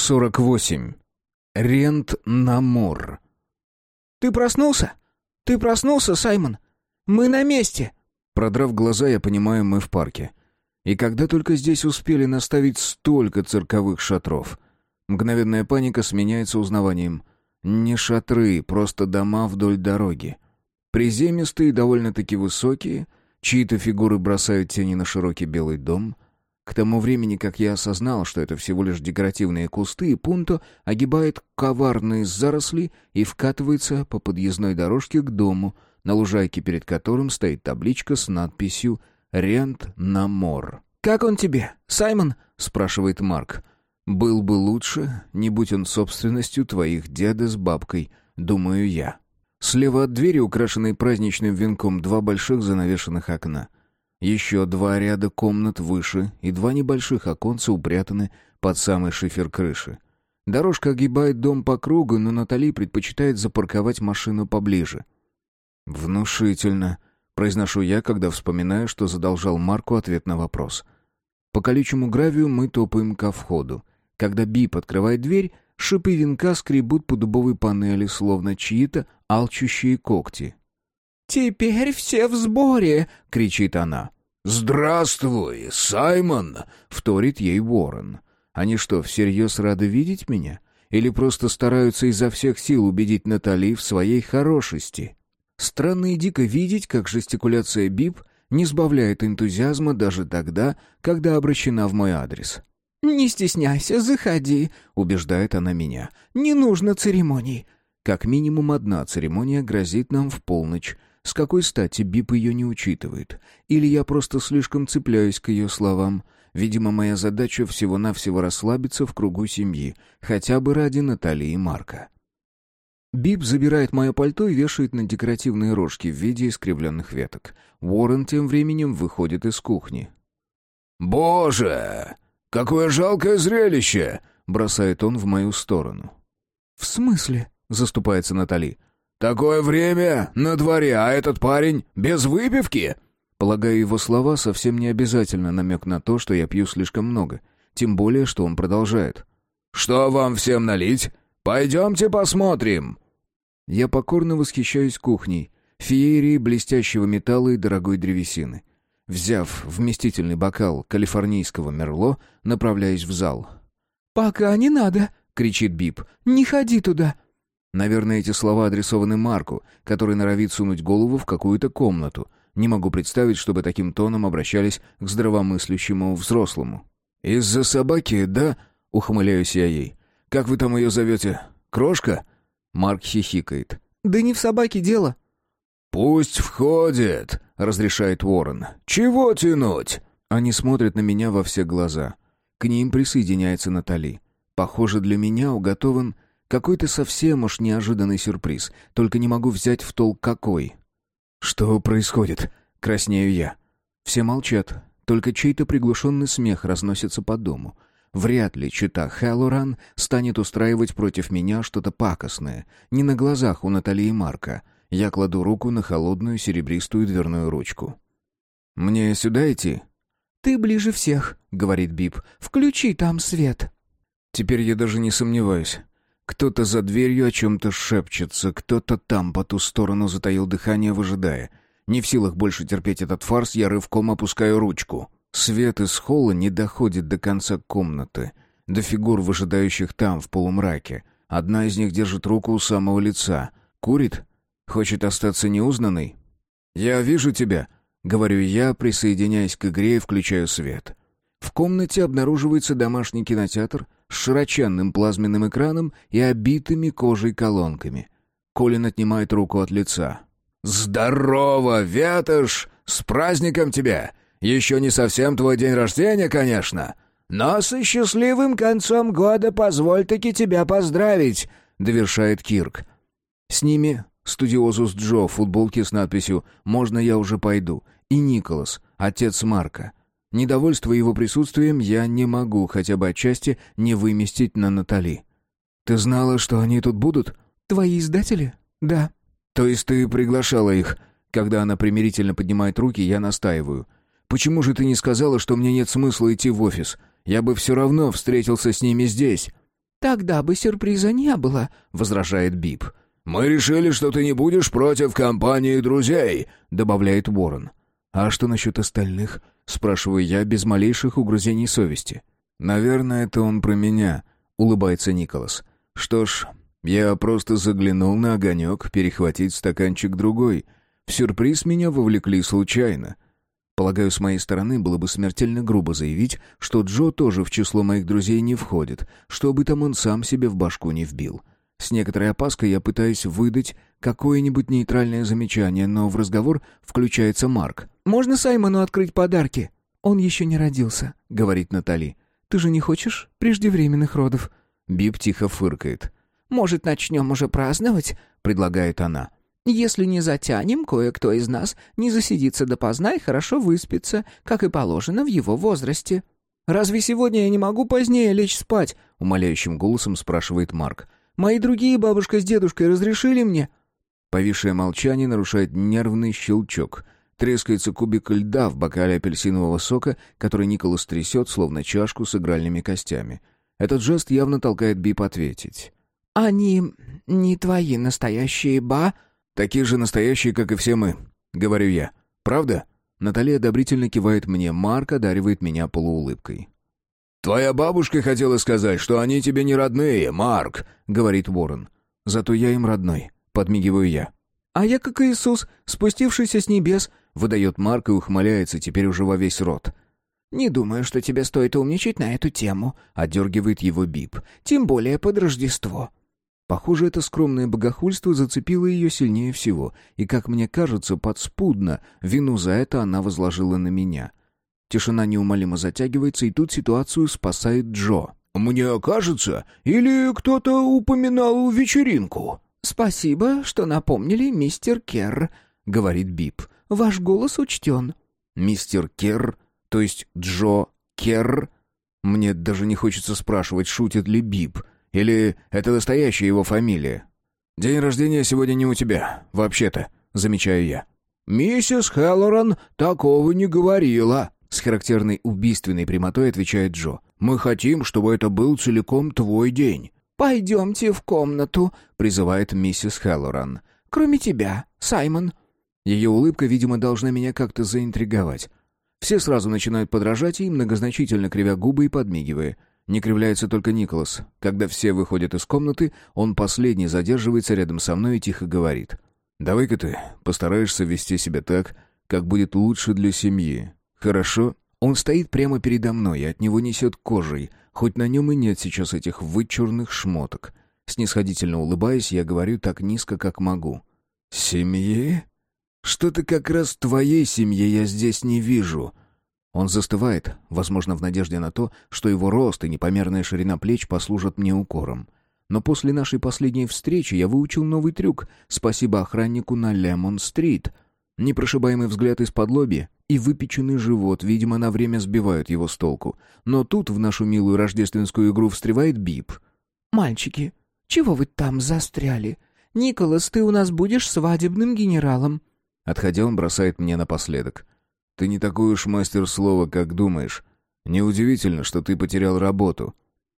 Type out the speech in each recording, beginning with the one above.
48. Рент на мор. «Ты проснулся? Ты проснулся, Саймон? Мы на месте!» Продрав глаза, я понимаю, мы в парке. И когда только здесь успели наставить столько цирковых шатров. Мгновенная паника сменяется узнаванием. Не шатры, просто дома вдоль дороги. Приземистые, довольно-таки высокие, чьи-то фигуры бросают тени на широкий белый дом. К тому времени, как я осознал, что это всего лишь декоративные кусты, Пунто огибает коварные заросли и вкатывается по подъездной дорожке к дому, на лужайке перед которым стоит табличка с надписью «Рент на мор». «Как он тебе, Саймон?» — спрашивает Марк. «Был бы лучше, не будь он собственностью твоих деда с бабкой, думаю я». Слева от двери, украшенной праздничным венком, два больших занавешенных окна. Еще два ряда комнат выше и два небольших оконца упрятаны под самый шифер крыши. Дорожка огибает дом по кругу, но Натали предпочитает запарковать машину поближе. «Внушительно», — произношу я, когда вспоминаю, что задолжал Марку ответ на вопрос. По колючему гравию мы топаем ко входу. Когда Бип открывает дверь, шипы венка скребут по дубовой панели, словно чьи-то алчущие когти. «Теперь все в сборе!» — кричит она. «Здравствуй, Саймон!» — вторит ей Уоррен. «Они что, всерьез рады видеть меня? Или просто стараются изо всех сил убедить Натали в своей хорошести?» Странно и дико видеть, как жестикуляция Бип не сбавляет энтузиазма даже тогда, когда обращена в мой адрес. «Не стесняйся, заходи», — убеждает она меня. «Не нужно церемоний». Как минимум одна церемония грозит нам в полночь. С какой стати Бип ее не учитывает? Или я просто слишком цепляюсь к ее словам? Видимо, моя задача всего-навсего расслабиться в кругу семьи, хотя бы ради Натали и Марка. Бип забирает мое пальто и вешает на декоративные рожки в виде искривленных веток. Уоррен тем временем выходит из кухни. «Боже! Какое жалкое зрелище!» — бросает он в мою сторону. «В смысле?» — заступается Натали. «Такое время на дворе, а этот парень без выпивки?» Полагаю, его слова совсем не обязательно намек на то, что я пью слишком много. Тем более, что он продолжает. «Что вам всем налить? Пойдемте посмотрим!» Я покорно восхищаюсь кухней, феерией блестящего металла и дорогой древесины. Взяв вместительный бокал калифорнийского мерло, направляюсь в зал. «Пока не надо!» — кричит Бип. «Не ходи туда!» Наверное, эти слова адресованы Марку, который норовит сунуть голову в какую-то комнату. Не могу представить, чтобы таким тоном обращались к здравомыслящему взрослому. «Из-за собаки, да?» — ухмыляюсь я ей. «Как вы там ее зовете? Крошка?» Марк хихикает. «Да не в собаке дело». «Пусть входит», — разрешает Уоррен. «Чего тянуть?» Они смотрят на меня во все глаза. К ним присоединяется Натали. Похоже, для меня уготован какой-то совсем уж неожиданный сюрприз. Только не могу взять в толк какой. «Что происходит?» — краснею я. Все молчат. Только чей-то приглушенный смех разносится по дому. Вряд ли чита Хэллоран станет устраивать против меня что-то пакостное. Не на глазах у Натальи и Марка. Я кладу руку на холодную серебристую дверную ручку. «Мне сюда идти?» «Ты ближе всех», — говорит Бип. «Включи там свет». Теперь я даже не сомневаюсь. Кто-то за дверью о чем-то шепчется, кто-то там по ту сторону затаил дыхание, выжидая. Не в силах больше терпеть этот фарс, я рывком опускаю ручку. Свет из холла не доходит до конца комнаты, до фигур, выжидающих там, в полумраке. Одна из них держит руку у самого лица. Курит? Хочет остаться неузнанной? «Я вижу тебя», — говорю я, присоединяясь к игре и включаю свет. В комнате обнаруживается домашний кинотеатр с широченным плазменным экраном и обитыми кожей колонками. Колин отнимает руку от лица. «Здорово, Ветош! С праздником тебя! Еще не совсем твой день рождения, конечно, но со счастливым концом года позволь-таки тебя поздравить», — довершает Кирк. С ними студиозус Джо в футболке с надписью «Можно я уже пойду» и Николас, отец Марка. Недовольство его присутствием я не могу хотя бы отчасти не выместить на Натали. «Ты знала, что они тут будут?» «Твои издатели?» «Да». «То есть ты приглашала их?» Когда она примирительно поднимает руки, я настаиваю. «Почему же ты не сказала, что мне нет смысла идти в офис? Я бы все равно встретился с ними здесь». «Тогда бы сюрприза не было», — возражает Бип. «Мы решили, что ты не будешь против компании друзей», — добавляет Уоррен. «А что насчет остальных?» — спрашиваю я без малейших угрызений совести. «Наверное, это он про меня», — улыбается Николас. «Что ж, я просто заглянул на огонек перехватить стаканчик другой. В сюрприз меня вовлекли случайно. Полагаю, с моей стороны было бы смертельно грубо заявить, что Джо тоже в число моих друзей не входит, чтобы там он сам себе в башку не вбил. С некоторой опаской я пытаюсь выдать какое-нибудь нейтральное замечание, но в разговор включается Марк. «Можно Саймону открыть подарки?» «Он еще не родился», — говорит Натали. «Ты же не хочешь преждевременных родов?» Бип тихо фыркает. «Может, начнем уже праздновать?» — предлагает она. Если не затянем, кое-кто из нас не засидится допоздна и хорошо выспится, как и положено в его возрасте». «Разве сегодня я не могу позднее лечь спать?» — умоляющим голосом спрашивает Марк. «Мои другие бабушка с дедушкой разрешили мне?» Повисшее молчание нарушает нервный щелчок. Трескается кубик льда в бокале апельсинового сока, который Николас трясет, словно чашку с игральными костями. Этот жест явно толкает Бип ответить. «Они не твои настоящие ба...» Такие же настоящие, как и все мы, говорю я. Правда? Наталья одобрительно кивает мне, Марк одаривает меня полуулыбкой. «Твоя бабушка хотела сказать, что они тебе не родные, Марк», — говорит Уоррен. «Зато я им родной», — подмигиваю я. «А я как Иисус, спустившийся с небес», — выдает Марк и ухмыляется теперь уже во весь рот. «Не думаю, что тебе стоит умничать на эту тему», — отдергивает его Бип. «Тем более под Рождество». Похоже, это скромное богохульство зацепило ее сильнее всего, и, как мне кажется, подспудно вину за это она возложила на меня. Тишина неумолимо затягивается, и тут ситуацию спасает Джо. «Мне кажется, или кто-то упоминал вечеринку?» «Спасибо, что напомнили, мистер Керр», — говорит Бип. «Ваш голос учтен». «Мистер Керр? То есть Джо Керр?» Мне даже не хочется спрашивать, шутит ли Бип. Или это настоящая его фамилия? День рождения сегодня не у тебя, вообще-то, замечаю я. Миссис Хеллоран такого не говорила. С характерной убийственной прямотой отвечает Джо. «Мы хотим, чтобы это был целиком твой день». «Пойдемте в комнату», — призывает миссис Хеллоран. «Кроме тебя, Саймон». Ее улыбка, видимо, должна меня как-то заинтриговать. Все сразу начинают подражать и многозначительно кривя губы и подмигивая. Не кривляется только Николас. Когда все выходят из комнаты, он последний задерживается рядом со мной и тихо говорит. «Давай-ка ты постараешься вести себя так, как будет лучше для семьи. Хорошо?» Он стоит прямо передо мной, и от него несет кожей, хоть на нем и нет сейчас этих вычурных шмоток. Снисходительно улыбаясь, я говорю так низко, как могу. «Семьи? Что-то как раз твоей семье я здесь не вижу. Он застывает, возможно, в надежде на то, что его рост и непомерная ширина плеч послужат мне укором. Но после нашей последней встречи я выучил новый трюк, спасибо охраннику на Лемон-стрит. Непрошибаемый взгляд из-под лоби и выпеченный живот, видимо, на время сбивают его с толку. Но тут в нашу милую рождественскую игру встревает Бип. «Мальчики, чего вы там застряли? Николас, ты у нас будешь свадебным генералом». Отходя, он бросает мне напоследок. Ты не такой уж мастер слова, как думаешь. Неудивительно, что ты потерял работу.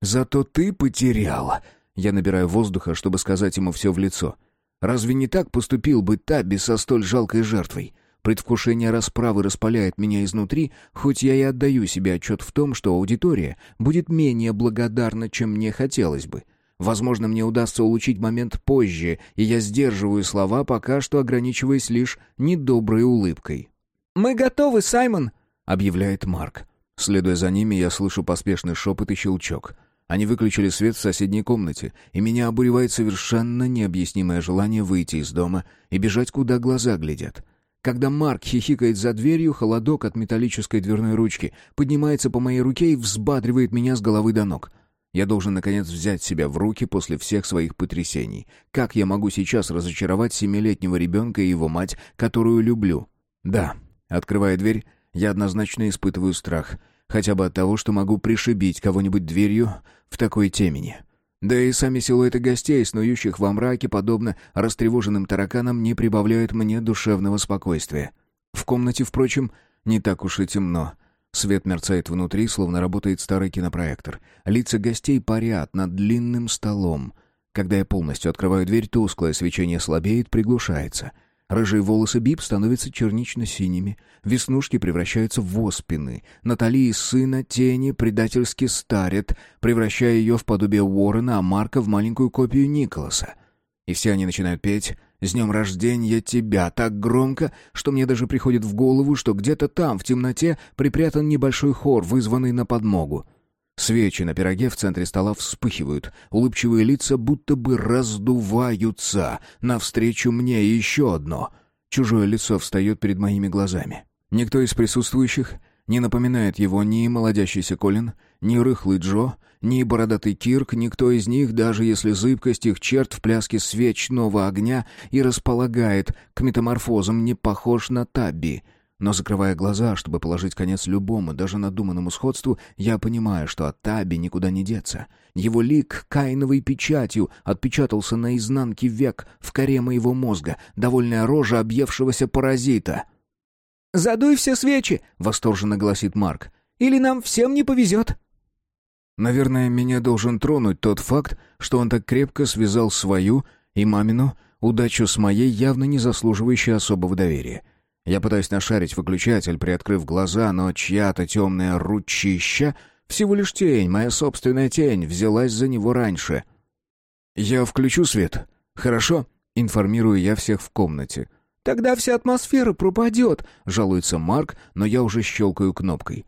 Зато ты потеряла. Я набираю воздуха, чтобы сказать ему все в лицо. Разве не так поступил бы Таби со столь жалкой жертвой? Предвкушение расправы распаляет меня изнутри, хоть я и отдаю себе отчет в том, что аудитория будет менее благодарна, чем мне хотелось бы. Возможно, мне удастся улучшить момент позже, и я сдерживаю слова, пока что ограничиваясь лишь недоброй улыбкой. «Мы готовы, Саймон!» — объявляет Марк. Следуя за ними, я слышу поспешный шепот и щелчок. Они выключили свет в соседней комнате, и меня обуревает совершенно необъяснимое желание выйти из дома и бежать, куда глаза глядят. Когда Марк хихикает за дверью, холодок от металлической дверной ручки поднимается по моей руке и взбадривает меня с головы до ног. Я должен, наконец, взять себя в руки после всех своих потрясений. Как я могу сейчас разочаровать семилетнего ребенка и его мать, которую люблю? Да, Открывая дверь, я однозначно испытываю страх, хотя бы от того, что могу пришибить кого-нибудь дверью в такой темени. Да и сами силуэты гостей, снующих во мраке, подобно растревоженным тараканам, не прибавляют мне душевного спокойствия. В комнате, впрочем, не так уж и темно. Свет мерцает внутри, словно работает старый кинопроектор. Лица гостей парят над длинным столом. Когда я полностью открываю дверь, тусклое свечение слабеет, приглушается. Рыжие волосы Бип становятся чернично-синими, веснушки превращаются в оспины. Натали и сына тени предательски старят, превращая ее в подобие Уоррена, а Марка в маленькую копию Николаса. И все они начинают петь «С днем рождения тебя!» так громко, что мне даже приходит в голову, что где-то там, в темноте, припрятан небольшой хор, вызванный на подмогу. Свечи на пироге в центре стола вспыхивают, улыбчивые лица будто бы раздуваются. Навстречу мне еще одно. Чужое лицо встает перед моими глазами. Никто из присутствующих не напоминает его ни молодящийся Колин, ни рыхлый Джо, ни бородатый Кирк, никто из них, даже если зыбкость их черт в пляске свечного огня и располагает к метаморфозам, не похож на Табби. Но закрывая глаза, чтобы положить конец любому, даже надуманному сходству, я понимаю, что от Таби никуда не деться. Его лик каиновой печатью отпечатался на изнанке век в коре моего мозга, довольная рожа объевшегося паразита. «Задуй все свечи!» — восторженно гласит Марк. «Или нам всем не повезет!» Наверное, меня должен тронуть тот факт, что он так крепко связал свою и мамину удачу с моей, явно не заслуживающей особого доверия. Я пытаюсь нашарить выключатель, приоткрыв глаза, но чья-то темная ручища, всего лишь тень, моя собственная тень, взялась за него раньше. «Я включу свет, хорошо?» — информирую я всех в комнате. «Тогда вся атмосфера пропадет», — жалуется Марк, но я уже щелкаю кнопкой.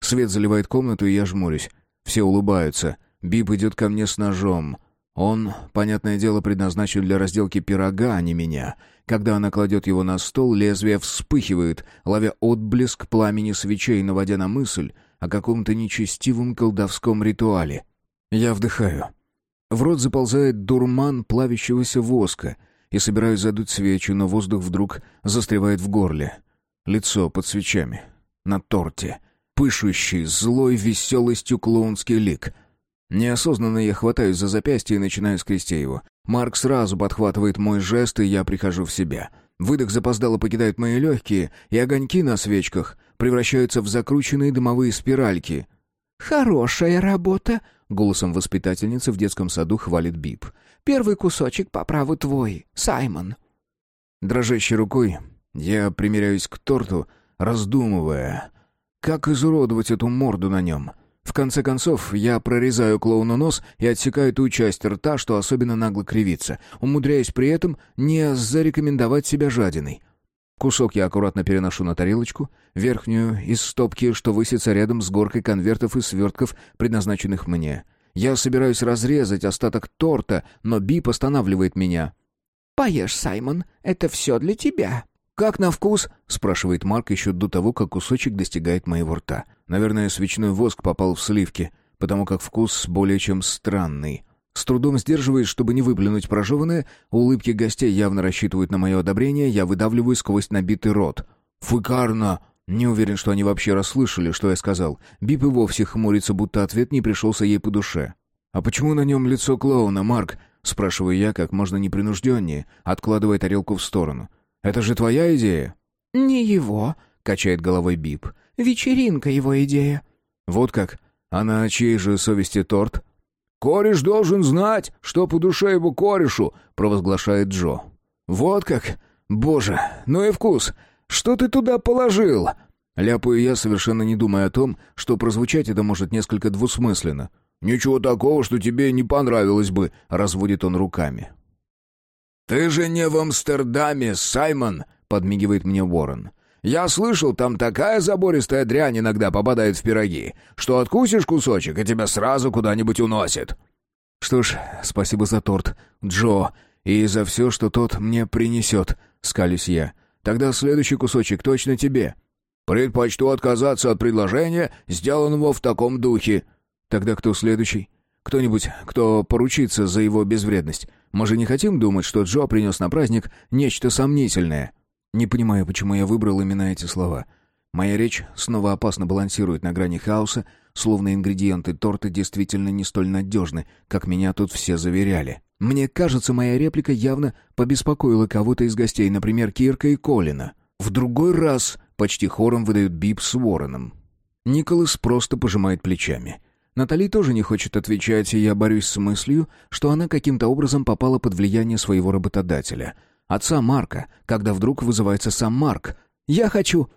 Свет заливает комнату, и я жмурюсь. Все улыбаются. Бип идет ко мне с ножом. Он, понятное дело, предназначен для разделки пирога, а не меня. Когда она кладет его на стол, лезвие вспыхивает, ловя отблеск пламени свечей, наводя на мысль о каком-то нечестивом колдовском ритуале. Я вдыхаю. В рот заползает дурман плавящегося воска, и собираюсь задуть свечу, но воздух вдруг застревает в горле. Лицо под свечами. На торте пышущий злой веселостью клоунский лик. Неосознанно я хватаюсь за запястье и начинаю скрести его. Марк сразу подхватывает мой жест, и я прихожу в себя. Выдох запоздало покидает мои легкие, и огоньки на свечках превращаются в закрученные дымовые спиральки. «Хорошая работа!» — голосом воспитательницы в детском саду хвалит Бип. «Первый кусочек по праву твой, Саймон». Дрожащей рукой я примеряюсь к торту, раздумывая, как изуродовать эту морду на нем? В конце концов, я прорезаю клоуну нос и отсекаю ту часть рта, что особенно нагло кривится, умудряясь при этом не зарекомендовать себя жадиной. Кусок я аккуратно переношу на тарелочку, верхнюю из стопки, что высится рядом с горкой конвертов и свертков, предназначенных мне. Я собираюсь разрезать остаток торта, но Бип останавливает меня. «Поешь, Саймон, это все для тебя». «Как на вкус?» — спрашивает Марк еще до того, как кусочек достигает моего рта. Наверное, свечной воск попал в сливки, потому как вкус более чем странный. С трудом сдерживаясь, чтобы не выплюнуть прожеванное, улыбки гостей явно рассчитывают на мое одобрение, я выдавливаю сквозь набитый рот. «Фыкарно!» Не уверен, что они вообще расслышали, что я сказал. Бип и вовсе хмурится, будто ответ не пришелся ей по душе. «А почему на нем лицо клоуна, Марк?» — спрашиваю я как можно непринужденнее, откладывая тарелку в сторону. Это же твоя идея?» «Не его», — качает головой Бип. «Вечеринка его идея». «Вот как? А на чьей же совести торт?» «Кореш должен знать, что по душе его корешу», — провозглашает Джо. «Вот как? Боже, ну и вкус! Что ты туда положил?» Ляпаю я, совершенно не думая о том, что прозвучать это может несколько двусмысленно. «Ничего такого, что тебе не понравилось бы», — разводит он руками. «Ты же не в Амстердаме, Саймон!» — подмигивает мне Уоррен. «Я слышал, там такая забористая дрянь иногда попадает в пироги, что откусишь кусочек, и тебя сразу куда-нибудь уносит». «Что ж, спасибо за торт, Джо, и за все, что тот мне принесет», — скалюсь я. «Тогда следующий кусочек точно тебе». «Предпочту отказаться от предложения, сделанного в таком духе». «Тогда кто следующий?» Кто-нибудь, кто поручится за его безвредность. Мы же не хотим думать, что Джо принес на праздник нечто сомнительное. Не понимаю, почему я выбрал именно эти слова. Моя речь снова опасно балансирует на грани хаоса, словно ингредиенты торта действительно не столь надежны, как меня тут все заверяли. Мне кажется, моя реплика явно побеспокоила кого-то из гостей, например, Кирка и Колина. В другой раз почти хором выдают Бип с Вороном. Николас просто пожимает плечами. Натали тоже не хочет отвечать, и я борюсь с мыслью, что она каким-то образом попала под влияние своего работодателя. Отца Марка, когда вдруг вызывается сам Марк. «Я хочу...»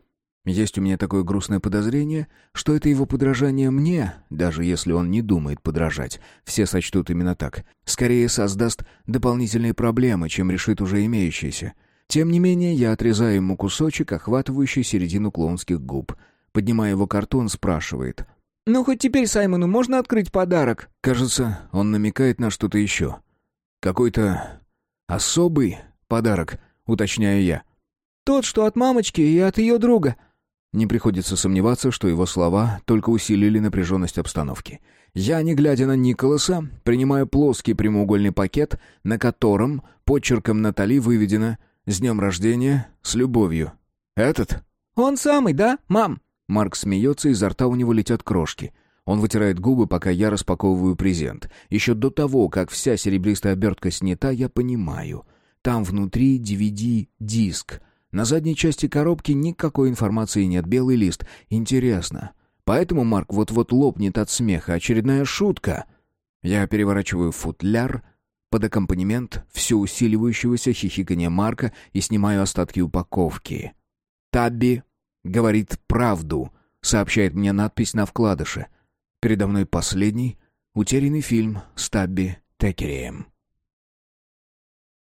Есть у меня такое грустное подозрение, что это его подражание мне, даже если он не думает подражать. Все сочтут именно так. Скорее создаст дополнительные проблемы, чем решит уже имеющиеся. Тем не менее, я отрезаю ему кусочек, охватывающий середину клоунских губ. Поднимая его картон, спрашивает. «Ну, хоть теперь Саймону можно открыть подарок?» Кажется, он намекает на что-то еще. Какой-то особый подарок, уточняю я. «Тот, что от мамочки и от ее друга», не приходится сомневаться, что его слова только усилили напряженность обстановки. Я, не глядя на Николаса, принимаю плоский прямоугольный пакет, на котором почерком Натали выведено «С днем рождения, с любовью». «Этот?» «Он самый, да, мам?» Марк смеется, изо рта у него летят крошки. Он вытирает губы, пока я распаковываю презент. Еще до того, как вся серебристая обертка снята, я понимаю. Там внутри DVD-диск — на задней части коробки никакой информации нет, белый лист. Интересно. Поэтому Марк вот-вот лопнет от смеха. Очередная шутка. Я переворачиваю футляр под аккомпанемент все усиливающегося хихикания Марка и снимаю остатки упаковки. «Табби говорит правду», — сообщает мне надпись на вкладыше. Передо мной последний утерянный фильм с Табби Текерием.